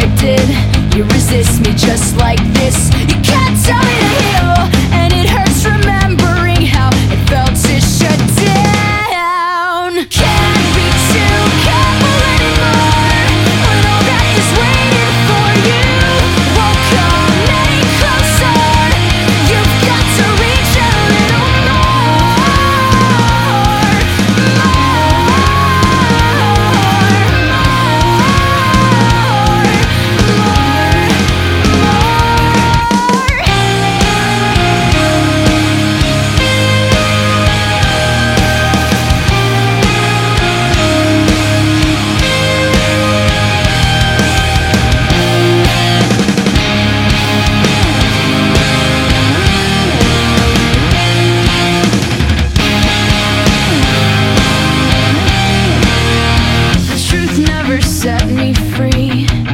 I did. You resist me just like this. You can't tell me to heal. set me free.